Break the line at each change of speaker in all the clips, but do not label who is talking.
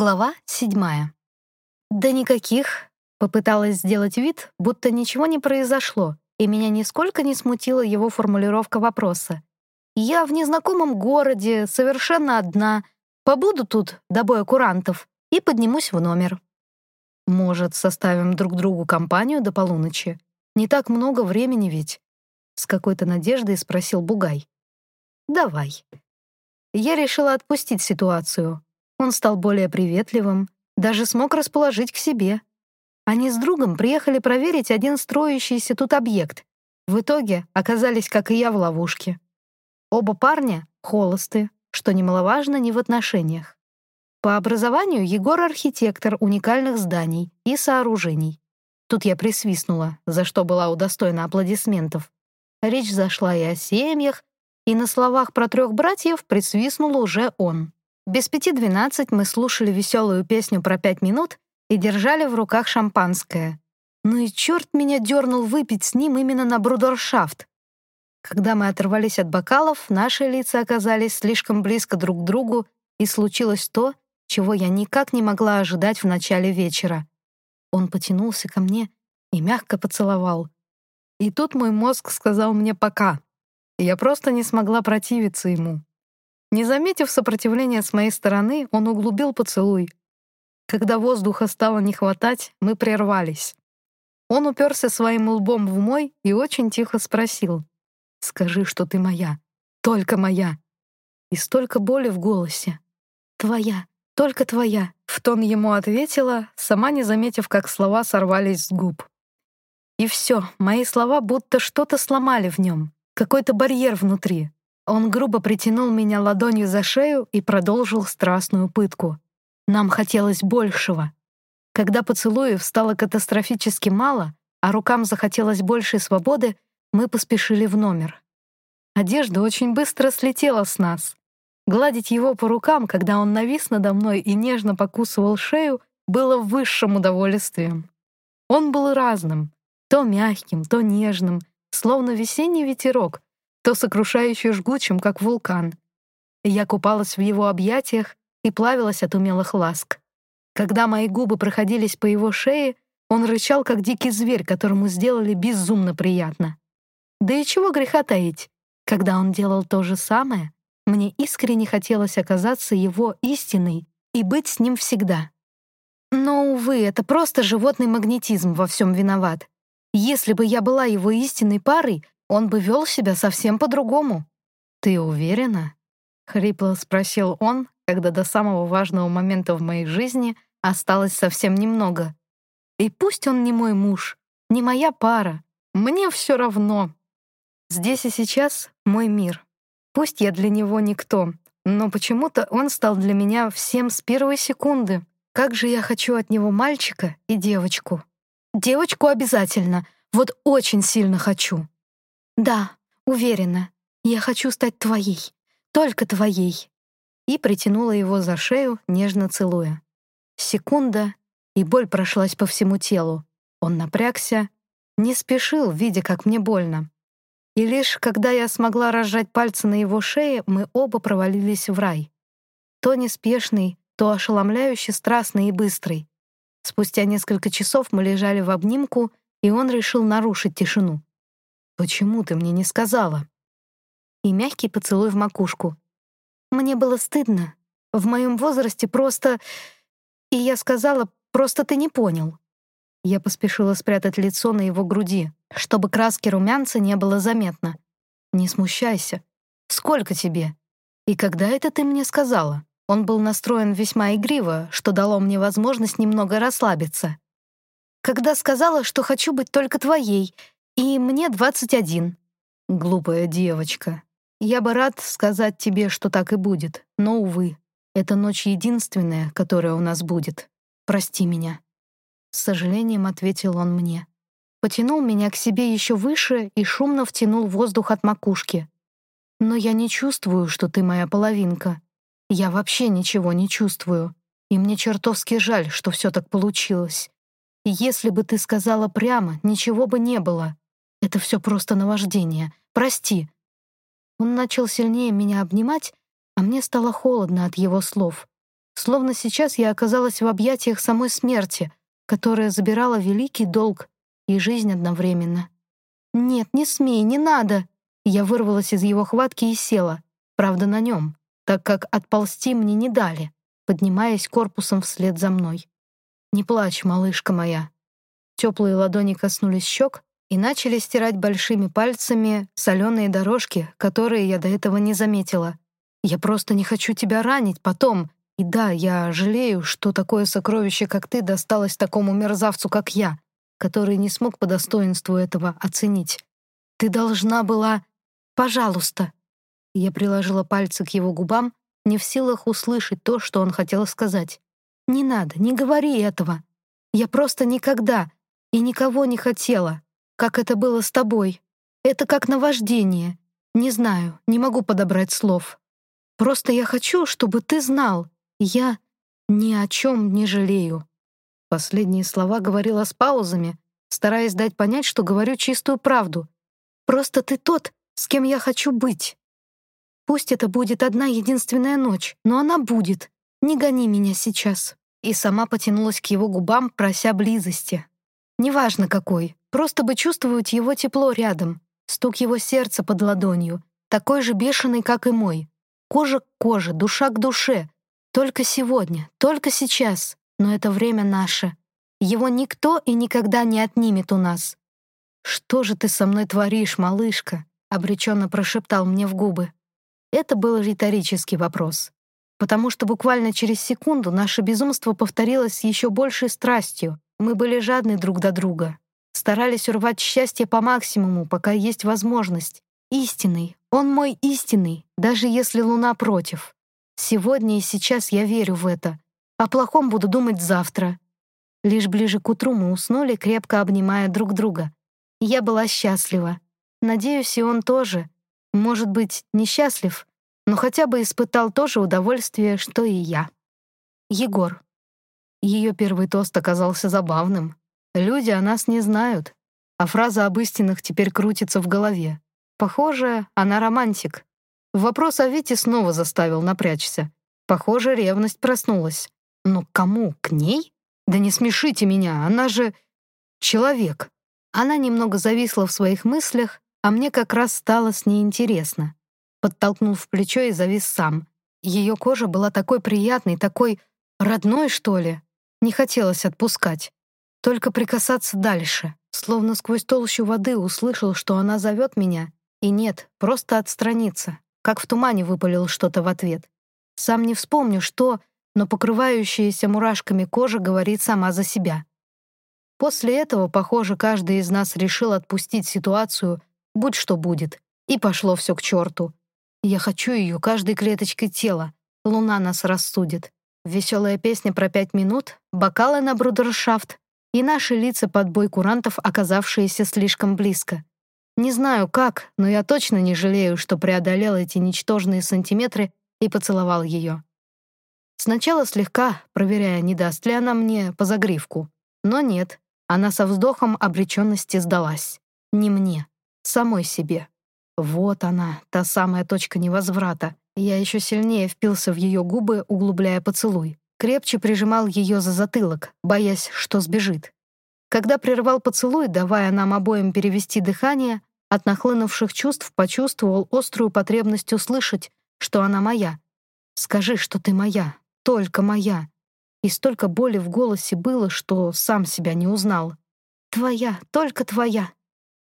Глава седьмая. «Да никаких», — попыталась сделать вид, будто ничего не произошло, и меня нисколько не смутила его формулировка вопроса. «Я в незнакомом городе, совершенно одна, побуду тут до боя курантов и поднимусь в номер». «Может, составим друг другу компанию до полуночи? Не так много времени ведь?» С какой-то надеждой спросил Бугай. «Давай». Я решила отпустить ситуацию, он стал более приветливым, даже смог расположить к себе. Они с другом приехали проверить один строящийся тут объект. В итоге оказались, как и я, в ловушке. Оба парня — холосты, что немаловажно не в отношениях. По образованию Егор — архитектор уникальных зданий и сооружений. Тут я присвистнула, за что была удостоена аплодисментов. Речь зашла и о семьях, и на словах про трех братьев присвистнул уже он. Без пяти двенадцать мы слушали веселую песню про пять минут и держали в руках шампанское. Ну и черт меня дернул выпить с ним именно на брудершафт. Когда мы оторвались от бокалов, наши лица оказались слишком близко друг к другу, и случилось то, чего я никак не могла ожидать в начале вечера. Он потянулся ко мне и мягко поцеловал. И тут мой мозг сказал мне «пока». Я просто не смогла противиться ему. Не заметив сопротивления с моей стороны, он углубил поцелуй. Когда воздуха стало не хватать, мы прервались. Он уперся своим лбом в мой и очень тихо спросил. «Скажи, что ты моя, только моя». И столько боли в голосе. «Твоя, только твоя», — в тон ему ответила, сама не заметив, как слова сорвались с губ. И все, мои слова будто что-то сломали в нем, какой-то барьер внутри. Он грубо притянул меня ладонью за шею и продолжил страстную пытку. Нам хотелось большего. Когда поцелуев стало катастрофически мало, а рукам захотелось большей свободы, мы поспешили в номер. Одежда очень быстро слетела с нас. Гладить его по рукам, когда он навис надо мной и нежно покусывал шею, было высшим удовольствием. Он был разным, то мягким, то нежным, словно весенний ветерок, то сокрушающе жгучим, как вулкан. Я купалась в его объятиях и плавилась от умелых ласк. Когда мои губы проходились по его шее, он рычал, как дикий зверь, которому сделали безумно приятно. Да и чего греха таить? Когда он делал то же самое, мне искренне хотелось оказаться его истиной и быть с ним всегда. Но, увы, это просто животный магнетизм во всем виноват. Если бы я была его истинной парой, он бы вел себя совсем по-другому. «Ты уверена?» — хрипло спросил он, когда до самого важного момента в моей жизни осталось совсем немного. «И пусть он не мой муж, не моя пара, мне все равно. Здесь и сейчас мой мир. Пусть я для него никто, но почему-то он стал для меня всем с первой секунды. Как же я хочу от него мальчика и девочку. Девочку обязательно, вот очень сильно хочу. «Да, уверена. Я хочу стать твоей. Только твоей». И притянула его за шею, нежно целуя. Секунда, и боль прошлась по всему телу. Он напрягся, не спешил, видя, как мне больно. И лишь когда я смогла разжать пальцы на его шее, мы оба провалились в рай. То неспешный, то ошеломляюще страстный и быстрый. Спустя несколько часов мы лежали в обнимку, и он решил нарушить тишину. «Почему ты мне не сказала?» И мягкий поцелуй в макушку. «Мне было стыдно. В моем возрасте просто...» И я сказала, «Просто ты не понял». Я поспешила спрятать лицо на его груди, чтобы краски румянца не было заметно. «Не смущайся. Сколько тебе? И когда это ты мне сказала?» Он был настроен весьма игриво, что дало мне возможность немного расслабиться. «Когда сказала, что хочу быть только твоей, и мне 21. Глупая девочка. Я бы рад сказать тебе, что так и будет, но, увы, эта ночь единственная, которая у нас будет. Прости меня. С сожалением ответил он мне. Потянул меня к себе еще выше и шумно втянул воздух от макушки. Но я не чувствую, что ты моя половинка. Я вообще ничего не чувствую. И мне чертовски жаль, что все так получилось. Если бы ты сказала прямо, ничего бы не было. Это все просто наваждение. Прости». Он начал сильнее меня обнимать, а мне стало холодно от его слов. Словно сейчас я оказалась в объятиях самой смерти, которая забирала великий долг и жизнь одновременно. «Нет, не смей, не надо!» Я вырвалась из его хватки и села, правда, на нем, так как отползти мне не дали, поднимаясь корпусом вслед за мной. «Не плачь, малышка моя». Теплые ладони коснулись щек и начали стирать большими пальцами соленые дорожки, которые я до этого не заметила. «Я просто не хочу тебя ранить потом. И да, я жалею, что такое сокровище, как ты, досталось такому мерзавцу, как я, который не смог по достоинству этого оценить. Ты должна была...» Пожалуйста». Я приложила пальцы к его губам, не в силах услышать то, что он хотел сказать. «Не надо, не говори этого. Я просто никогда и никого не хотела, как это было с тобой. Это как наваждение. Не знаю, не могу подобрать слов. Просто я хочу, чтобы ты знал, я ни о чем не жалею». Последние слова говорила с паузами, стараясь дать понять, что говорю чистую правду. «Просто ты тот, с кем я хочу быть. Пусть это будет одна единственная ночь, но она будет. Не гони меня сейчас». И сама потянулась к его губам, прося близости. Неважно какой, просто бы чувствовать его тепло рядом, стук его сердца под ладонью, такой же бешеный, как и мой. Кожа к коже, душа к душе. Только сегодня, только сейчас, но это время наше. Его никто и никогда не отнимет у нас. «Что же ты со мной творишь, малышка?» — обреченно прошептал мне в губы. Это был риторический вопрос, потому что буквально через секунду наше безумство повторилось еще большей страстью. Мы были жадны друг до друга, старались урвать счастье по максимуму, пока есть возможность. Истинный, он мой истинный, даже если луна против. Сегодня и сейчас я верю в это. О плохом буду думать завтра. Лишь ближе к утру мы уснули, крепко обнимая друг друга. Я была счастлива. Надеюсь, и он тоже. Может быть, несчастлив, но хотя бы испытал то же удовольствие, что и я. Егор. Ее первый тост оказался забавным. Люди о нас не знают, а фраза об истинах теперь крутится в голове. Похоже, она романтик. Вопрос о Вите снова заставил напрячься. Похоже, ревность проснулась. Но кому? К ней? Да не смешите меня, она же... человек. Она немного зависла в своих мыслях, а мне как раз стало с ней интересно. Подтолкнул в плечо и завис сам. Ее кожа была такой приятной, такой родной, что ли. Не хотелось отпускать. Только прикасаться дальше. Словно сквозь толщу воды услышал, что она зовет меня. И нет, просто отстраниться. Как в тумане выпалил что-то в ответ. Сам не вспомню, что, но покрывающаяся мурашками кожа говорит сама за себя. После этого, похоже, каждый из нас решил отпустить ситуацию будь что будет. И пошло все к черту. Я хочу ее каждой клеточкой тела. Луна нас рассудит. Веселая песня про пять минут, бокалы на брудершафт и наши лица под бой курантов, оказавшиеся слишком близко. Не знаю как, но я точно не жалею, что преодолел эти ничтожные сантиметры и поцеловал ее. Сначала слегка, проверяя, не даст ли она мне по загривку. Но нет, она со вздохом обреченности сдалась. Не мне самой себе. Вот она, та самая точка невозврата. Я еще сильнее впился в ее губы, углубляя поцелуй. Крепче прижимал ее за затылок, боясь, что сбежит. Когда прервал поцелуй, давая нам обоим перевести дыхание, от нахлынувших чувств почувствовал острую потребность услышать, что она моя. «Скажи, что ты моя, только моя». И столько боли в голосе было, что сам себя не узнал. «Твоя, только твоя»,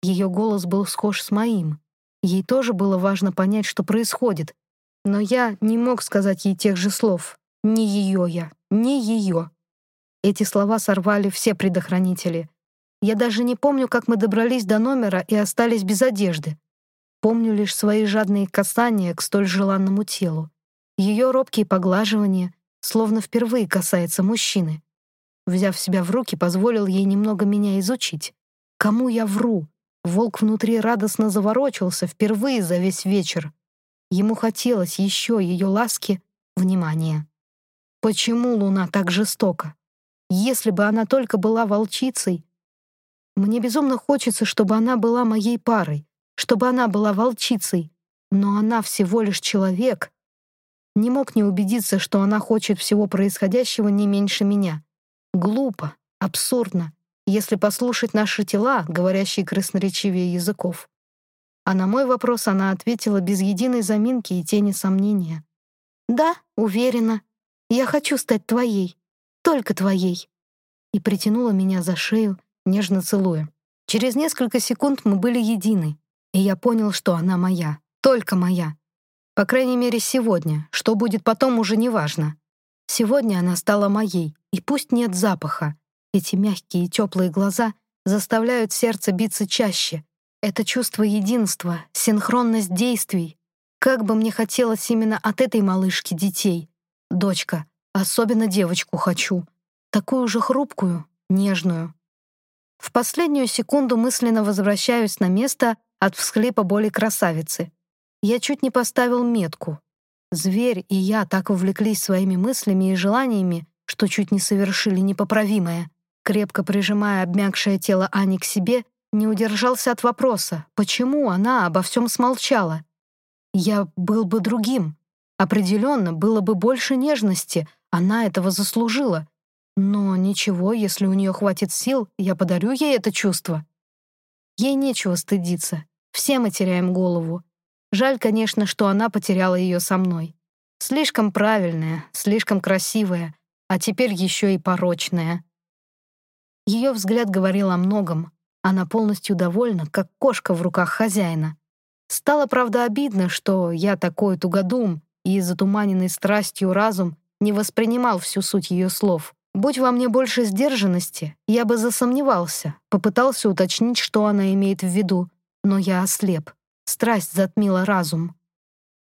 ее голос был схож с моим. Ей тоже было важно понять, что происходит. Но я не мог сказать ей тех же слов. Не ее я, не ее. Эти слова сорвали все предохранители. Я даже не помню, как мы добрались до номера и остались без одежды. Помню лишь свои жадные касания к столь желанному телу. Ее робкие поглаживания, словно впервые касается мужчины. Взяв себя в руки, позволил ей немного меня изучить. Кому я вру? Волк внутри радостно заворочился впервые за весь вечер. Ему хотелось еще ее ласки, внимания. Почему Луна так жестока? Если бы она только была волчицей... Мне безумно хочется, чтобы она была моей парой, чтобы она была волчицей, но она всего лишь человек. Не мог не убедиться, что она хочет всего происходящего не меньше меня. Глупо, абсурдно, если послушать наши тела, говорящие красноречивее языков. А на мой вопрос она ответила без единой заминки и тени сомнения. «Да, уверена. Я хочу стать твоей. Только твоей». И притянула меня за шею, нежно целуя. Через несколько секунд мы были едины, и я понял, что она моя, только моя. По крайней мере, сегодня. Что будет потом, уже не важно. Сегодня она стала моей, и пусть нет запаха. Эти мягкие и теплые глаза заставляют сердце биться чаще. Это чувство единства, синхронность действий. Как бы мне хотелось именно от этой малышки детей. Дочка, особенно девочку хочу. Такую же хрупкую, нежную. В последнюю секунду мысленно возвращаюсь на место от всхлипа боли красавицы. Я чуть не поставил метку. Зверь и я так увлеклись своими мыслями и желаниями, что чуть не совершили непоправимое. Крепко прижимая обмякшее тело Ани к себе, не удержался от вопроса, почему она обо всем смолчала. Я был бы другим. Определенно, было бы больше нежности, она этого заслужила. Но ничего, если у нее хватит сил, я подарю ей это чувство. Ей нечего стыдиться. Все мы теряем голову. Жаль, конечно, что она потеряла ее со мной. Слишком правильная, слишком красивая, а теперь еще и порочная. Ее взгляд говорил о многом. Она полностью довольна, как кошка в руках хозяина. Стало, правда, обидно, что я такой тугодум и затуманенный страстью разум не воспринимал всю суть ее слов. Будь во мне больше сдержанности, я бы засомневался, попытался уточнить, что она имеет в виду, но я ослеп. Страсть затмила разум.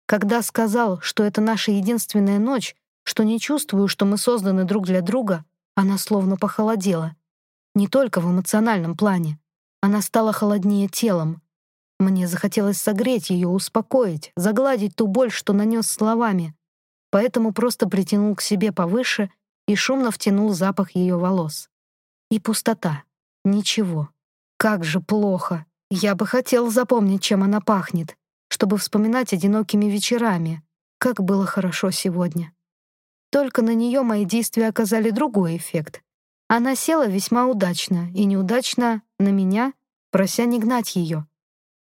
Когда сказал, что это наша единственная ночь, что не чувствую, что мы созданы друг для друга, она словно похолодела. Не только в эмоциональном плане. Она стала холоднее телом. Мне захотелось согреть ее, успокоить, загладить ту боль, что нанес словами. Поэтому просто притянул к себе повыше и шумно втянул запах ее волос. И пустота. Ничего. Как же плохо. Я бы хотел запомнить, чем она пахнет, чтобы вспоминать одинокими вечерами, как было хорошо сегодня. Только на нее мои действия оказали другой эффект. Она села весьма удачно и неудачно на меня, прося не гнать ее.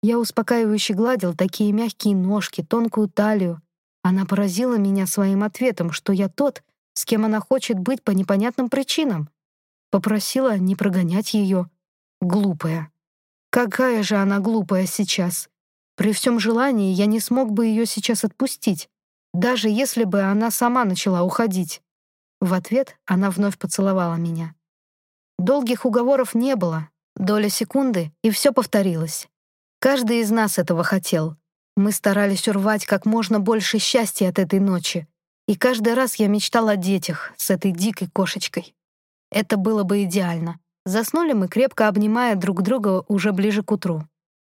Я успокаивающе гладил такие мягкие ножки, тонкую талию. Она поразила меня своим ответом, что я тот, с кем она хочет быть по непонятным причинам. Попросила не прогонять ее. Глупая. Какая же она глупая сейчас. При всем желании я не смог бы ее сейчас отпустить, даже если бы она сама начала уходить. В ответ она вновь поцеловала меня. Долгих уговоров не было, доля секунды, и все повторилось. Каждый из нас этого хотел. Мы старались урвать как можно больше счастья от этой ночи, и каждый раз я мечтал о детях с этой дикой кошечкой. Это было бы идеально. Заснули мы, крепко обнимая друг друга уже ближе к утру.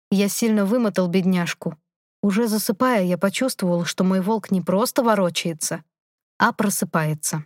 Я сильно вымотал бедняжку. Уже засыпая, я почувствовал, что мой волк не просто ворочается, а просыпается.